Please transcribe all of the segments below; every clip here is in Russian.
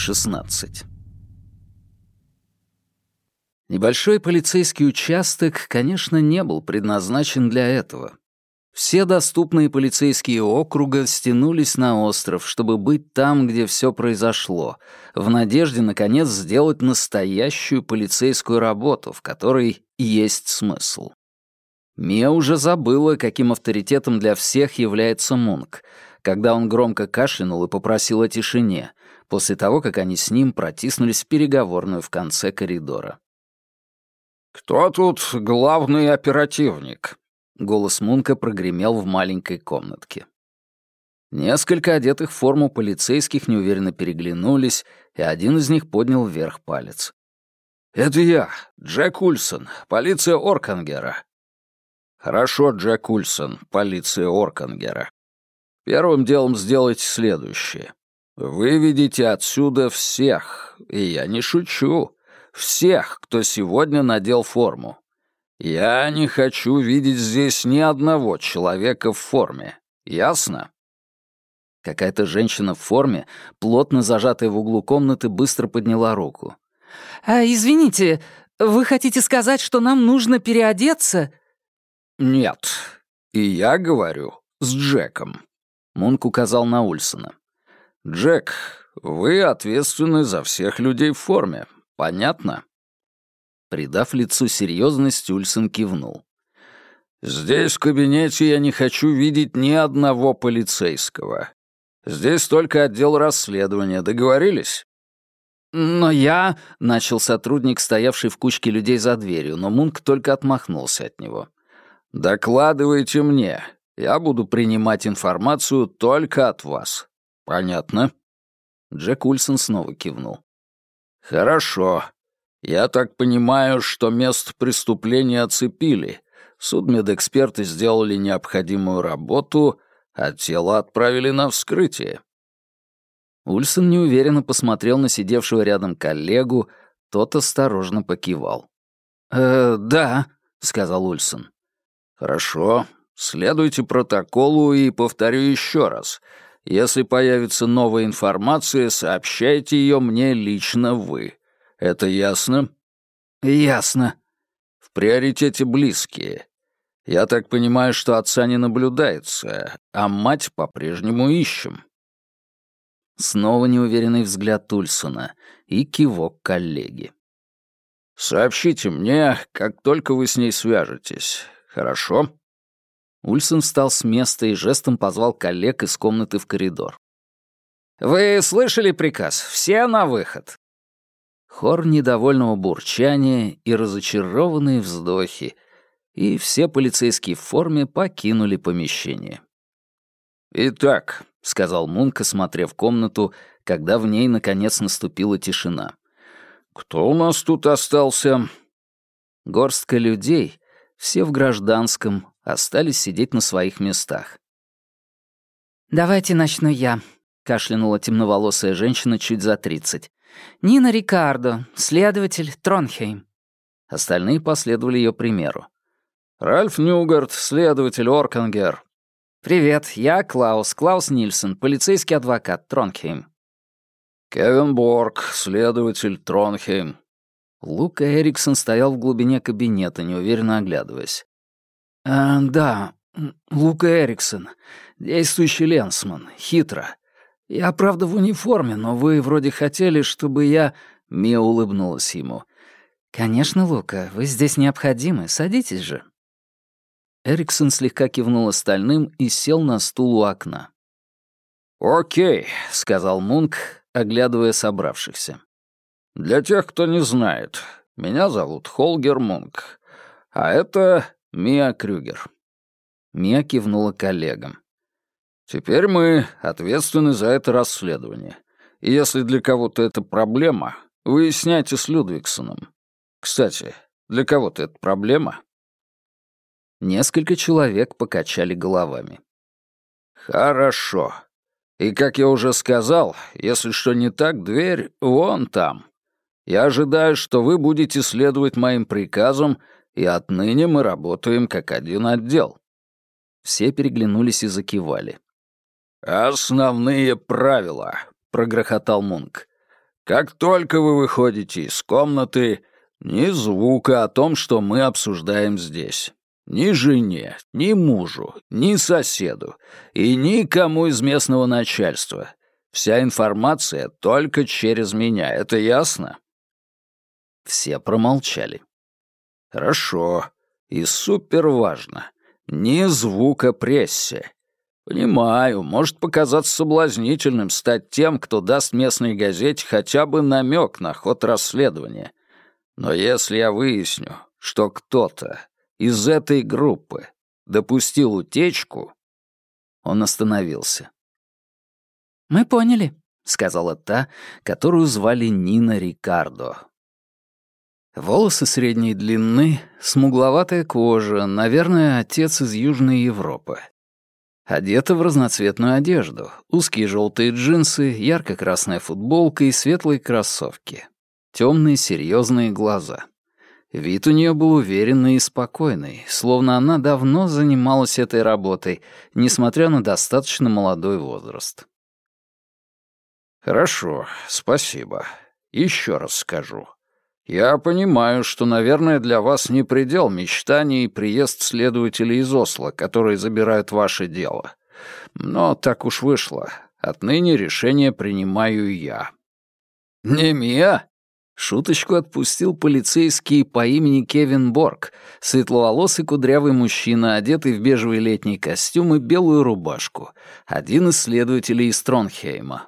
16. Небольшой полицейский участок, конечно, не был предназначен для этого. Все доступные полицейские округа стянулись на остров, чтобы быть там, где все произошло, в надежде, наконец, сделать настоящую полицейскую работу, в которой есть смысл. Мия уже забыла, каким авторитетом для всех является Мунк, когда он громко кашлянул и попросил о тишине, после того, как они с ним протиснулись в переговорную в конце коридора. «Кто тут главный оперативник?» Голос Мунка прогремел в маленькой комнатке. Несколько одетых в форму полицейских неуверенно переглянулись, и один из них поднял вверх палец. «Это я, Джек Ульсон, полиция Оркангера». «Хорошо, Джек Ульсон, полиция Оркангера. Первым делом сделайте следующее. Выведите отсюда всех, и я не шучу, всех, кто сегодня надел форму. Я не хочу видеть здесь ни одного человека в форме. Ясно? Какая-то женщина в форме, плотно зажатая в углу комнаты, быстро подняла руку. «А, извините, вы хотите сказать, что нам нужно переодеться?» «Нет. И я говорю с Джеком», — Мунк указал на Ульсона. «Джек, вы ответственны за всех людей в форме. Понятно?» Придав лицу серьезность, Ульсон кивнул. «Здесь, в кабинете, я не хочу видеть ни одного полицейского. Здесь только отдел расследования. Договорились?» «Но я...» — начал сотрудник, стоявший в кучке людей за дверью, но Мунк только отмахнулся от него. «Докладывайте мне. Я буду принимать информацию только от вас. Понятно?» Джек Ульсон снова кивнул. «Хорошо. Я так понимаю, что место преступления оцепили. Судмедэксперты сделали необходимую работу, а тело отправили на вскрытие». Ульсон неуверенно посмотрел на сидевшего рядом коллегу, тот осторожно покивал. «Э, да», — сказал Ульсон. «Хорошо. Следуйте протоколу и повторю еще раз. Если появится новая информация, сообщайте ее мне лично вы. Это ясно? Ясно. В приоритете близкие. Я так понимаю, что отца не наблюдается, а мать по-прежнему ищем. Снова неуверенный взгляд Тульсона и кивок коллеги. «Сообщите мне, как только вы с ней свяжетесь. Хорошо?» Ульсон встал с места и жестом позвал коллег из комнаты в коридор. «Вы слышали приказ? Все на выход!» Хор недовольного бурчания и разочарованные вздохи, и все полицейские в форме покинули помещение. «Итак», — сказал Мунк, осмотрев комнату, когда в ней, наконец, наступила тишина. «Кто у нас тут остался?» Горстка людей, все в гражданском, остались сидеть на своих местах. «Давайте начну я», — кашлянула темноволосая женщина чуть за тридцать. «Нина Рикардо, следователь Тронхейм». Остальные последовали ее примеру. «Ральф Ньюгард, следователь Оркангер». «Привет, я Клаус, Клаус Нильсон, полицейский адвокат Тронхейм». «Кевин Борг, следователь Тронхейм». Лука Эриксон стоял в глубине кабинета, неуверенно оглядываясь. «А, «Да, Лука Эриксон, действующий ленсман, хитро. Я, правда, в униформе, но вы вроде хотели, чтобы я...» Мия улыбнулась ему. «Конечно, Лука, вы здесь необходимы, садитесь же». Эриксон слегка кивнул остальным и сел на стул у окна. «Окей», — сказал Мунк, оглядывая собравшихся. «Для тех, кто не знает, меня зовут Холгер Мунк, а это Мия Крюгер». Мия кивнула коллегам. «Теперь мы ответственны за это расследование. И если для кого-то это проблема, выясняйте с Людвигсоном. Кстати, для кого-то это проблема?» Несколько человек покачали головами. «Хорошо. И, как я уже сказал, если что не так, дверь вон там. Я ожидаю, что вы будете следовать моим приказам и отныне мы работаем как один отдел». Все переглянулись и закивали. «Основные правила», — прогрохотал Мунк. Как только вы выходите из комнаты, ни звука о том, что мы обсуждаем здесь. Ни жене, ни мужу, ни соседу и никому из местного начальства. Вся информация только через меня, это ясно?» Все промолчали. «Хорошо. И супер важно. Ни звука прессе. Понимаю, может показаться соблазнительным стать тем, кто даст местной газете хотя бы намек на ход расследования. Но если я выясню, что кто-то из этой группы допустил утечку...» Он остановился. «Мы поняли», — сказала та, которую звали Нина Рикардо. Волосы средней длины, смугловатая кожа, наверное, отец из Южной Европы. Одета в разноцветную одежду, узкие желтые джинсы, ярко-красная футболка и светлые кроссовки. Темные серьезные глаза. Вид у нее был уверенный и спокойный, словно она давно занималась этой работой, несмотря на достаточно молодой возраст. «Хорошо, спасибо. Еще раз скажу. Я понимаю, что, наверное, для вас не предел мечтаний приезд следователей из Осло, которые забирают ваше дело. Но так уж вышло. Отныне решение принимаю я». «Не Мия?» Шуточку отпустил полицейский по имени Кевин Борг, светловолосый кудрявый мужчина, одетый в бежевый летний костюм и белую рубашку, один из следователей из Тронхейма.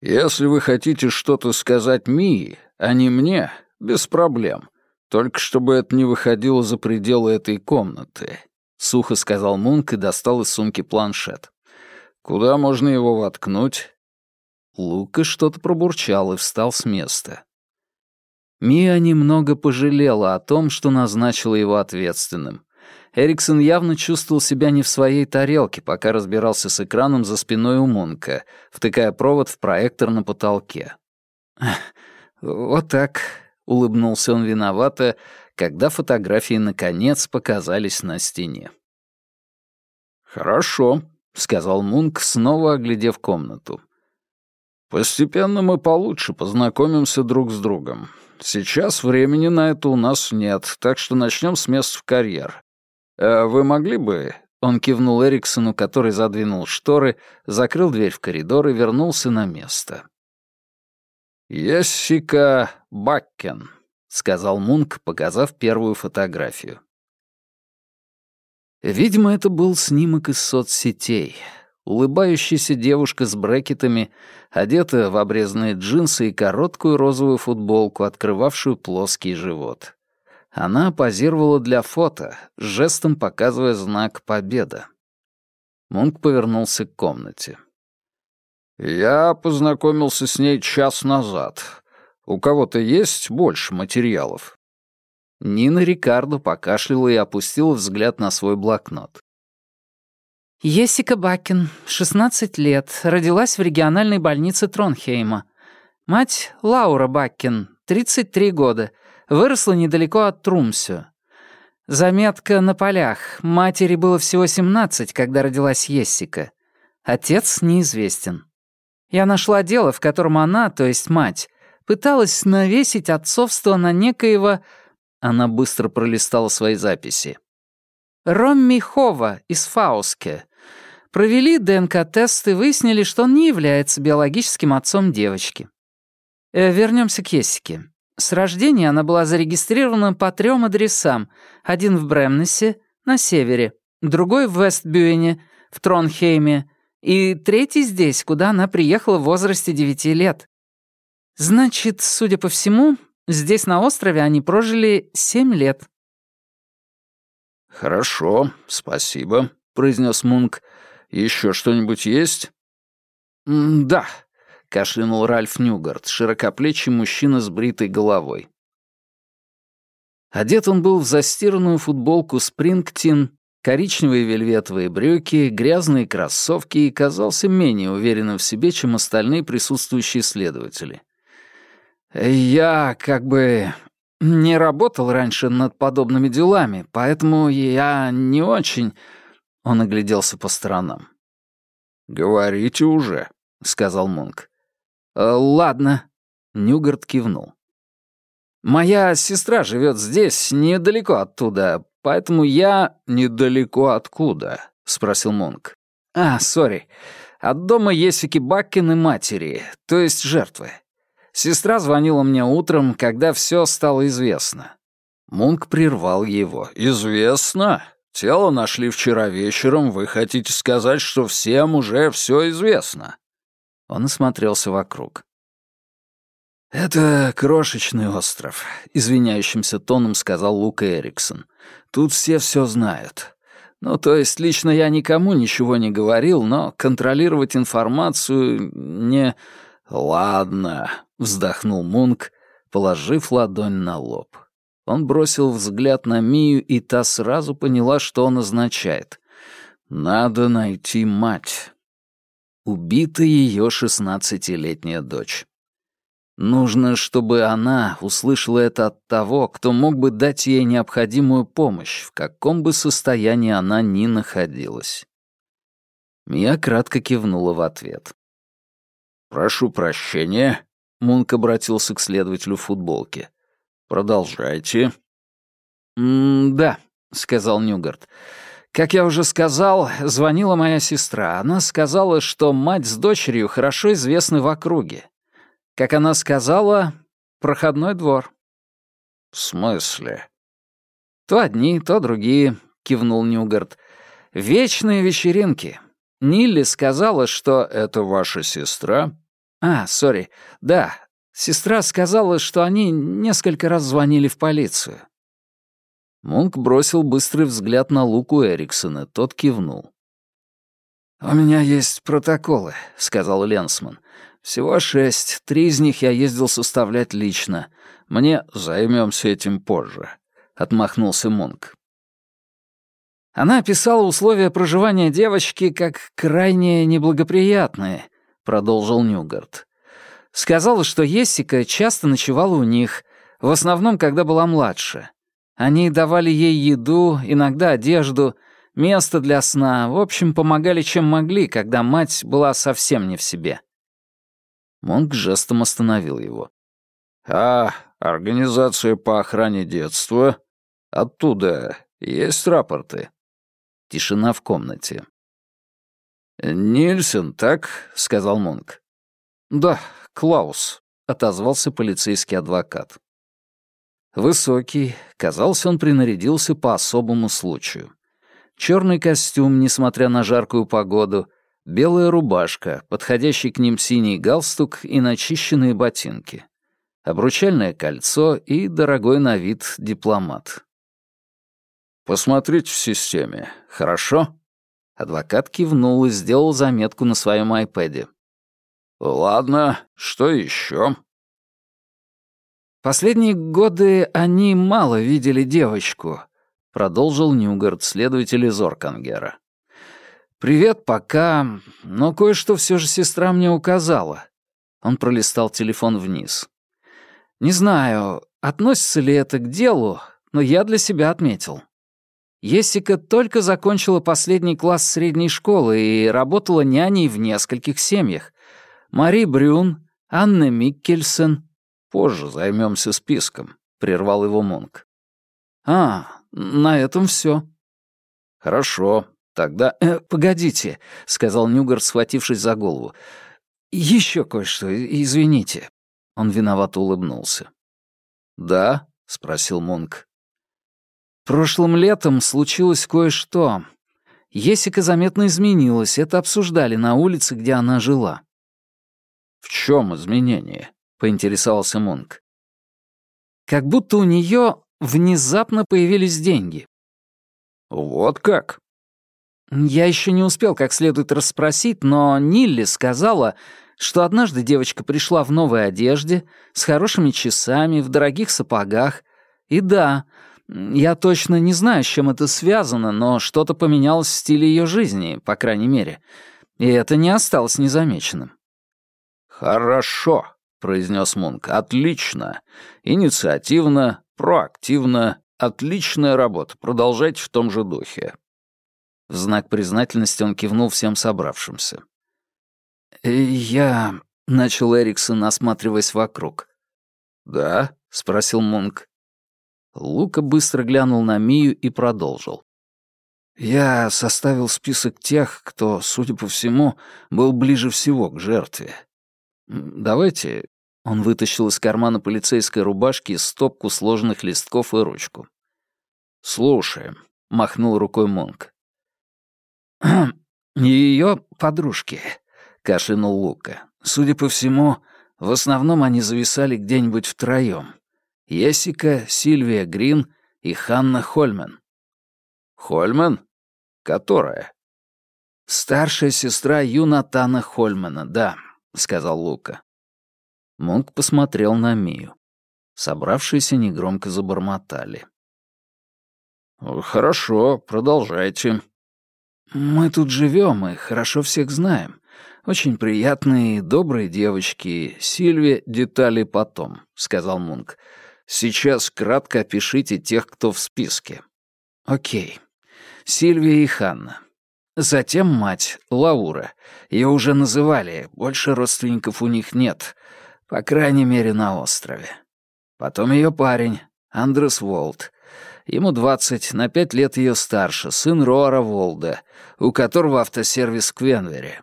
«Если вы хотите что-то сказать Мии, а не мне, без проблем. Только чтобы это не выходило за пределы этой комнаты», — сухо сказал Мунк и достал из сумки планшет. «Куда можно его воткнуть?» Лука что-то пробурчал и встал с места. Мия немного пожалела о том, что назначила его ответственным. Эриксон явно чувствовал себя не в своей тарелке, пока разбирался с экраном за спиной у Мунка, втыкая провод в проектор на потолке. «Вот так», — улыбнулся он виновато, когда фотографии наконец показались на стене. «Хорошо», — сказал Мунк, снова оглядев комнату. Постепенно мы получше познакомимся друг с другом. Сейчас времени на это у нас нет, так что начнем с мест в карьер. Э, вы могли бы...» Он кивнул Эриксону, который задвинул шторы, закрыл дверь в коридор и вернулся на место. «Ессика Баккен», — сказал Мунк, показав первую фотографию. Видимо, это был снимок из соцсетей — Улыбающаяся девушка с брекетами, одета в обрезанные джинсы и короткую розовую футболку, открывавшую плоский живот. Она позировала для фото, жестом показывая знак «Победа». Мунк повернулся к комнате. «Я познакомился с ней час назад. У кого-то есть больше материалов?» Нина Рикардо покашляла и опустила взгляд на свой блокнот. Есика Бакин, 16 лет, родилась в региональной больнице Тронхейма. Мать Лаура Бакин, 33 года, выросла недалеко от Трумсю. Заметка на полях. Матери было всего 17, когда родилась Ессика. Отец неизвестен. Я нашла дело, в котором она, то есть мать, пыталась навесить отцовство на некоего... Она быстро пролистала свои записи. Ромми Хова из Фауске, Провели ДНК-тест и выяснили, что он не является биологическим отцом девочки. Э, вернемся к Ессике. С рождения она была зарегистрирована по трем адресам. Один в Бремнесе, на севере, другой в Вестбюене, в Тронхейме, и третий здесь, куда она приехала в возрасте девяти лет. Значит, судя по всему, здесь на острове они прожили семь лет. «Хорошо, спасибо», — произнес Мунк. Еще что-нибудь есть?» «Да», — кашлянул Ральф Нюгарт, широкоплечий мужчина с бритой головой. Одет он был в застиранную футболку «Спрингтин», коричневые вельветовые брюки, грязные кроссовки и казался менее уверенным в себе, чем остальные присутствующие следователи. «Я как бы не работал раньше над подобными делами, поэтому я не очень...» Он огляделся по сторонам. «Говорите уже», — сказал Мунк. Э, «Ладно», — Нюгарт кивнул. «Моя сестра живет здесь, недалеко оттуда, поэтому я...» «Недалеко откуда?» — спросил Монк. «А, сори. От дома Есики Баккин и матери, то есть жертвы. Сестра звонила мне утром, когда все стало известно». Мунк прервал его. «Известно? Тело нашли вчера вечером. Вы хотите сказать, что всем уже все известно?» Он осмотрелся вокруг. «Это крошечный остров», — извиняющимся тоном сказал Лука Эриксон. «Тут все все знают. Ну, то есть лично я никому ничего не говорил, но контролировать информацию не...» «Ладно», — вздохнул Мунк, положив ладонь на лоб. Он бросил взгляд на Мию, и та сразу поняла, что он означает. «Надо найти мать». Убита ее шестнадцатилетняя дочь. Нужно, чтобы она услышала это от того, кто мог бы дать ей необходимую помощь, в каком бы состоянии она ни находилась. Мия кратко кивнула в ответ. «Прошу прощения», — Мунк обратился к следователю в футболке. «Продолжайте». «М-да», — сказал Нюгарт. «Как я уже сказал, звонила моя сестра. Она сказала, что мать с дочерью хорошо известны в округе. Как она сказала, проходной двор». «В смысле?» «То одни, то другие», — кивнул Нюгарт. «Вечные вечеринки. Нилли сказала, что это ваша сестра?» «А, сори. Да, сестра сказала, что они несколько раз звонили в полицию». Мунк бросил быстрый взгляд на Луку Эриксона, тот кивнул. «У меня есть протоколы», — сказал Ленсман. «Всего шесть, три из них я ездил составлять лично. Мне займемся этим позже», — отмахнулся Мунк. Она описала условия проживания девочки как крайне неблагоприятные, — продолжил Нюгарт. «Сказала, что Ессика часто ночевала у них, в основном, когда была младше. Они давали ей еду, иногда одежду, место для сна, в общем, помогали чем могли, когда мать была совсем не в себе». Монг жестом остановил его. «А организация по охране детства? Оттуда есть рапорты?» Тишина в комнате. «Нильсон, так?» — сказал Монк. «Да, Клаус», — отозвался полицейский адвокат. Высокий, казалось, он принарядился по особому случаю. Черный костюм, несмотря на жаркую погоду, белая рубашка, подходящий к ним синий галстук и начищенные ботинки, обручальное кольцо и дорогой на вид дипломат. «Посмотрите в системе, хорошо?» Адвокат кивнул и сделал заметку на своем айпэде. «Ладно, что еще?» «Последние годы они мало видели девочку», — продолжил Ньюгард, следователь из Оркангера. «Привет, пока, но кое-что все же сестра мне указала». Он пролистал телефон вниз. «Не знаю, относится ли это к делу, но я для себя отметил. Ессика только закончила последний класс средней школы и работала няней в нескольких семьях. Мари Брюн, Анна Миккельсен. Позже займемся списком, прервал его Монк. А, на этом все. Хорошо, тогда... Э, погодите, сказал Нюгар, схватившись за голову. Еще кое-что, извините. Он виновато улыбнулся. Да? спросил Монк. Прошлым летом случилось кое-что. Есика заметно изменилась, это обсуждали на улице, где она жила. «В чем изменение?» — поинтересовался Монк. «Как будто у нее внезапно появились деньги». «Вот как?» Я еще не успел как следует расспросить, но Нилли сказала, что однажды девочка пришла в новой одежде, с хорошими часами, в дорогих сапогах. И да, я точно не знаю, с чем это связано, но что-то поменялось в стиле ее жизни, по крайней мере. И это не осталось незамеченным. «Хорошо», — произнес Мунк. «Отлично. Инициативно, проактивно. Отличная работа. Продолжайте в том же духе». В знак признательности он кивнул всем собравшимся. «Я... — начал Эриксон, осматриваясь вокруг. «Да?» — спросил Мунк. Лука быстро глянул на Мию и продолжил. «Я составил список тех, кто, судя по всему, был ближе всего к жертве. Давайте...» Он вытащил из кармана полицейской рубашки стопку сложенных листков и ручку. «Слушаем», — махнул рукой Мунк. «Ее подружки», — кашлянул Лука. «Судя по всему, в основном они зависали где-нибудь втроем. Есика, Сильвия Грин и Ханна Хольмен. Хольмен? Которая? Старшая сестра Юнатана Хольмена, да, сказал Лука. Мунк посмотрел на Мию. Собравшиеся негромко забормотали. «Хорошо, продолжайте». «Мы тут живем и хорошо всех знаем. Очень приятные, добрые девочки. Сильвия, детали потом», — сказал Мунк. «Сейчас кратко опишите тех, кто в списке». «Окей. Сильвия и Ханна. Затем мать, Лаура. Ее уже называли, больше родственников у них нет, по крайней мере, на острове. Потом ее парень, Андрес Волт. Ему двадцать, на пять лет ее старше, сын Роара Волда, у которого автосервис в Квенвере.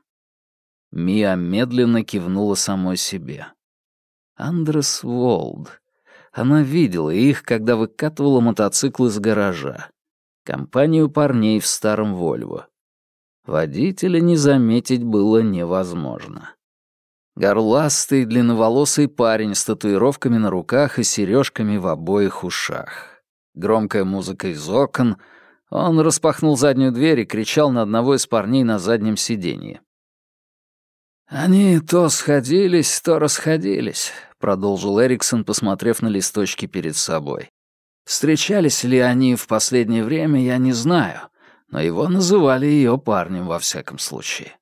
Мия медленно кивнула самой себе. Андрес Волд. Она видела их, когда выкатывала мотоцикл из гаража компанию парней в старом Вольво. Водителя не заметить было невозможно. Горластый, длинноволосый парень с татуировками на руках и сережками в обоих ушах. Громкая музыка из окон. Он распахнул заднюю дверь и кричал на одного из парней на заднем сиденье. «Они то сходились, то расходились», — продолжил Эриксон, посмотрев на листочки перед собой. Встречались ли они в последнее время, я не знаю, но его называли ее парнем во всяком случае.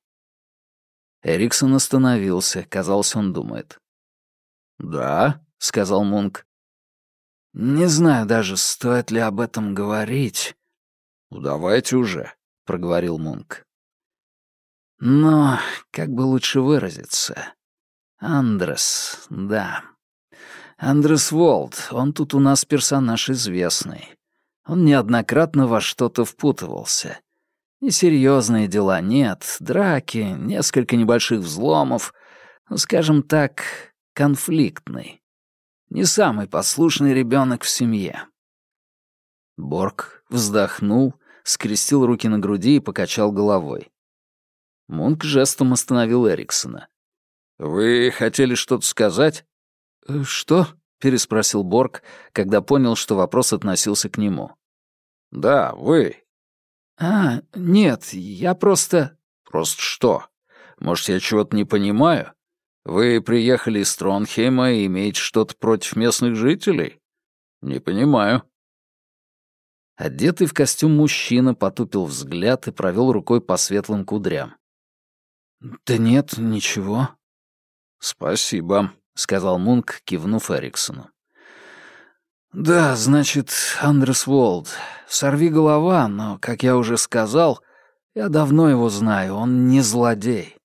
Эриксон остановился, казалось, он думает. «Да», — сказал Мунк. «Не знаю даже, стоит ли об этом говорить». «Ну, давайте уже», — проговорил Мунк. «Но как бы лучше выразиться? Андрес, да». Андрес Волд, он тут у нас персонаж известный. Он неоднократно во что-то впутывался. Несерьезные дела нет, драки, несколько небольших взломов. Ну, скажем так, конфликтный. Не самый послушный ребенок в семье. Борг вздохнул, скрестил руки на груди и покачал головой. Мунк жестом остановил Эриксона. «Вы хотели что-то сказать?» «Э, «Что?» — переспросил Борг, когда понял, что вопрос относился к нему. «Да, вы». «А, нет, я просто...» «Просто что? Может, я чего-то не понимаю? Вы приехали из Тронхейма и имеете что-то против местных жителей? Не понимаю». Одетый в костюм мужчина потупил взгляд и провел рукой по светлым кудрям. «Да нет, ничего». «Спасибо», — сказал Мунк, кивнув Эриксону. «Да, значит, Андрес Волд. Сорви голова, но, как я уже сказал, я давно его знаю, он не злодей».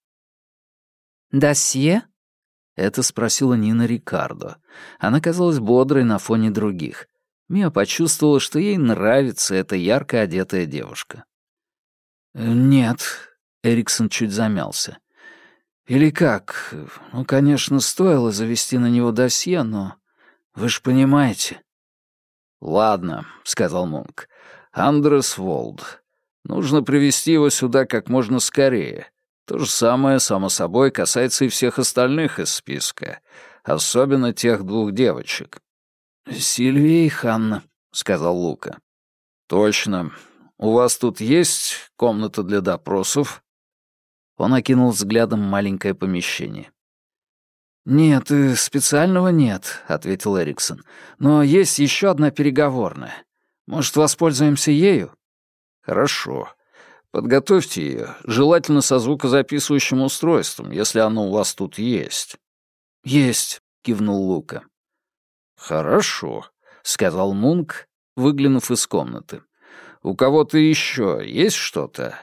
«Досье?» — это спросила Нина Рикардо. Она казалась бодрой на фоне других. Мия почувствовала, что ей нравится эта ярко одетая девушка. «Нет», — Эриксон чуть замялся. Или как? Ну, конечно, стоило завести на него досье, но вы же понимаете. Ладно, сказал Мунк. Андрес Волд. Нужно привести его сюда как можно скорее. То же самое, само собой, касается и всех остальных из списка, особенно тех двух девочек. «Сильвия и Ханна», — сказал Лука. «Точно. У вас тут есть комната для допросов?» Он окинул взглядом маленькое помещение. «Нет, э, специального нет», — ответил Эриксон. «Но есть еще одна переговорная. Может, воспользуемся ею?» «Хорошо. Подготовьте ее, желательно со звукозаписывающим устройством, если оно у вас тут есть». «Есть», — кивнул Лука. «Хорошо», — сказал Мунк, выглянув из комнаты. «У кого-то еще есть что-то?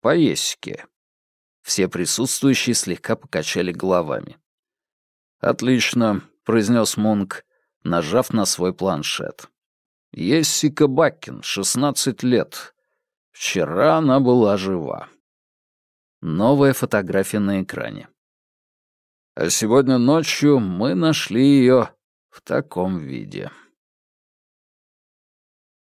По Есике?» Все присутствующие слегка покачали головами. «Отлично», — произнес Мунк, нажав на свой планшет. «Ессика Баккин, 16 лет. Вчера она была жива». Новая фотография на экране. А сегодня ночью мы нашли ее в таком виде.